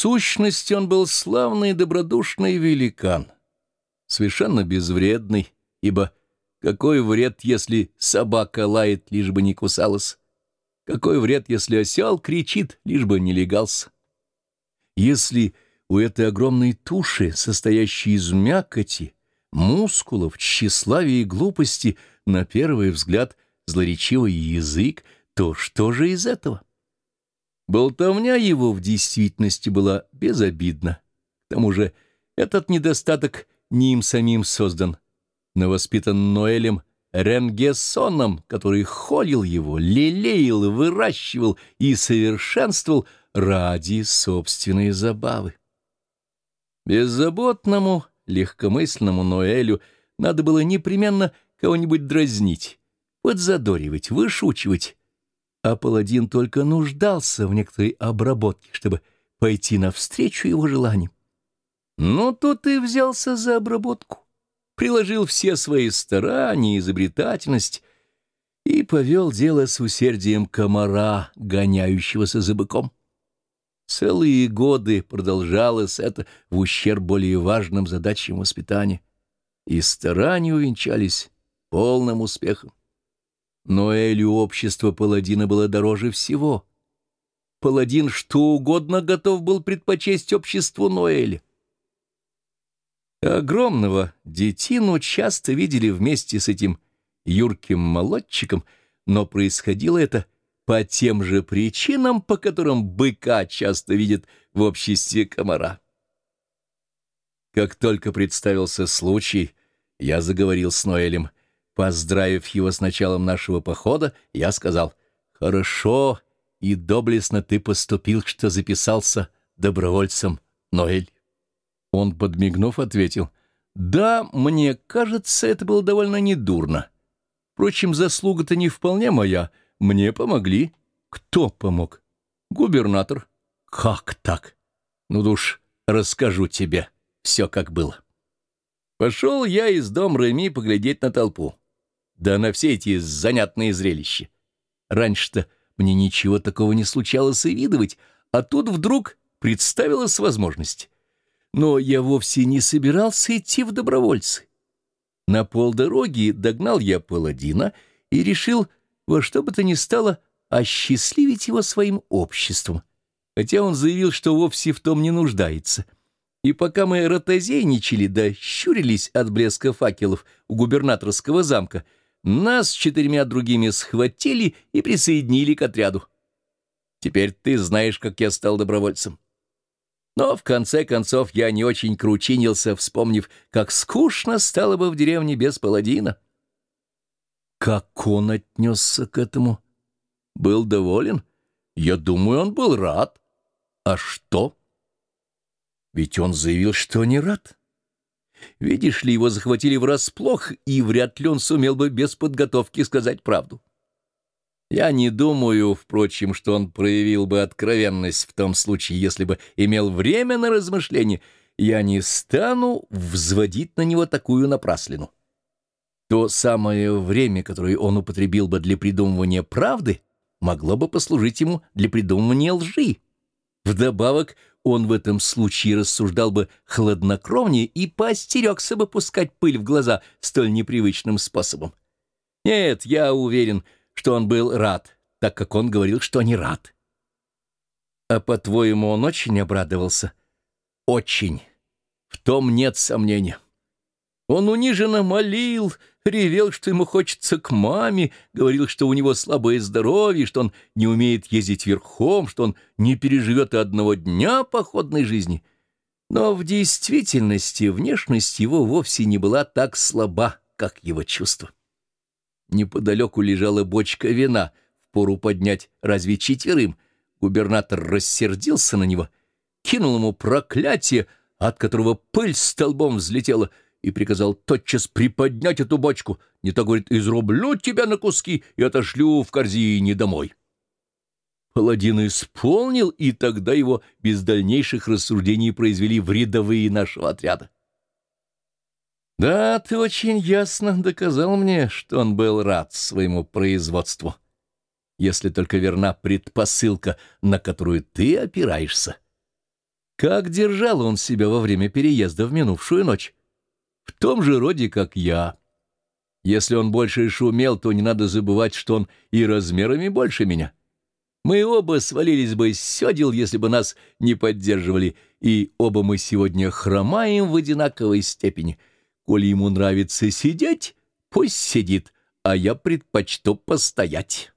сущности он был славный добродушный великан, совершенно безвредный, ибо какой вред, если собака лает, лишь бы не кусалась? Какой вред, если осел кричит, лишь бы не легался? Если у этой огромной туши, состоящей из мякоти, мускулов, тщеславия и глупости, на первый взгляд злоречивый язык, то что же из этого? Болтовня его в действительности была безобидна. К тому же этот недостаток не им самим создан, но воспитан Ноэлем Ренгессоном, который холил его, лелеял, выращивал и совершенствовал ради собственной забавы. Беззаботному, легкомысленному Ноэлю надо было непременно кого-нибудь дразнить, подзадоривать, вышучивать, а паладин только нуждался в некоторой обработке, чтобы пойти навстречу его желаниям. Ну, тут и взялся за обработку, приложил все свои старания, изобретательность и повел дело с усердием комара, гоняющегося за быком. Целые годы продолжалось это в ущерб более важным задачам воспитания, и старания увенчались полным успехом. Но Элю общество паладина было дороже всего. Паладин что угодно готов был предпочесть обществу Ноэля. Огромного детину часто видели вместе с этим юрким молодчиком, но происходило это по тем же причинам, по которым быка часто видят в обществе комара. Как только представился случай, я заговорил с Ноэлем — Поздравив его с началом нашего похода, я сказал, «Хорошо и доблестно ты поступил, что записался добровольцем, Ноэль». Он, подмигнув, ответил, «Да, мне кажется, это было довольно недурно. Впрочем, заслуга-то не вполне моя. Мне помогли». «Кто помог?» «Губернатор». «Как так?» «Ну, душ, расскажу тебе все, как было». Пошел я из дом Реми поглядеть на толпу да на все эти занятные зрелища. Раньше-то мне ничего такого не случалось и видывать, а тут вдруг представилась возможность. Но я вовсе не собирался идти в добровольцы. На полдороги догнал я паладина и решил во что бы то ни стало осчастливить его своим обществом, хотя он заявил, что вовсе в том не нуждается. И пока мы ротозейничали да щурились от блеска факелов у губернаторского замка — нас с четырьмя другими схватили и присоединили к отряду. Теперь ты знаешь, как я стал добровольцем. Но в конце концов я не очень кручинился, вспомнив, как скучно стало бы в деревне без паладина. Как он отнесся к этому? Был доволен? Я думаю, он был рад. А что? Ведь он заявил, что не рад. Видишь ли, его захватили врасплох, и вряд ли он сумел бы без подготовки сказать правду. Я не думаю, впрочем, что он проявил бы откровенность в том случае, если бы имел время на размышление. Я не стану взводить на него такую напраслину. То самое время, которое он употребил бы для придумывания правды, могло бы послужить ему для придумывания лжи. Вдобавок, он в этом случае рассуждал бы хладнокровнее и поостерегся бы пускать пыль в глаза столь непривычным способом. Нет, я уверен, что он был рад, так как он говорил, что не рад. А по-твоему, он очень обрадовался? Очень. В том нет сомнения. Он униженно молил, ревел, что ему хочется к маме, говорил, что у него слабое здоровье, что он не умеет ездить верхом, что он не переживет и одного дня походной жизни. Но в действительности внешность его вовсе не была так слаба, как его чувства. Неподалеку лежала бочка вина, впору поднять разве четверым. Губернатор рассердился на него, кинул ему проклятие, от которого пыль столбом взлетела — и приказал тотчас приподнять эту бочку. Не то, говорит, изрублю тебя на куски и отошлю в корзине домой. Паладин исполнил, и тогда его без дальнейших рассуждений произвели в рядовые нашего отряда. Да, ты очень ясно доказал мне, что он был рад своему производству, если только верна предпосылка, на которую ты опираешься. Как держал он себя во время переезда в минувшую ночь? В том же роде, как я. Если он больше шумел, то не надо забывать, что он и размерами больше меня. Мы оба свалились бы с седел, если бы нас не поддерживали, и оба мы сегодня хромаем в одинаковой степени. Коли ему нравится сидеть, пусть сидит, а я предпочту постоять».